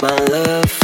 my love.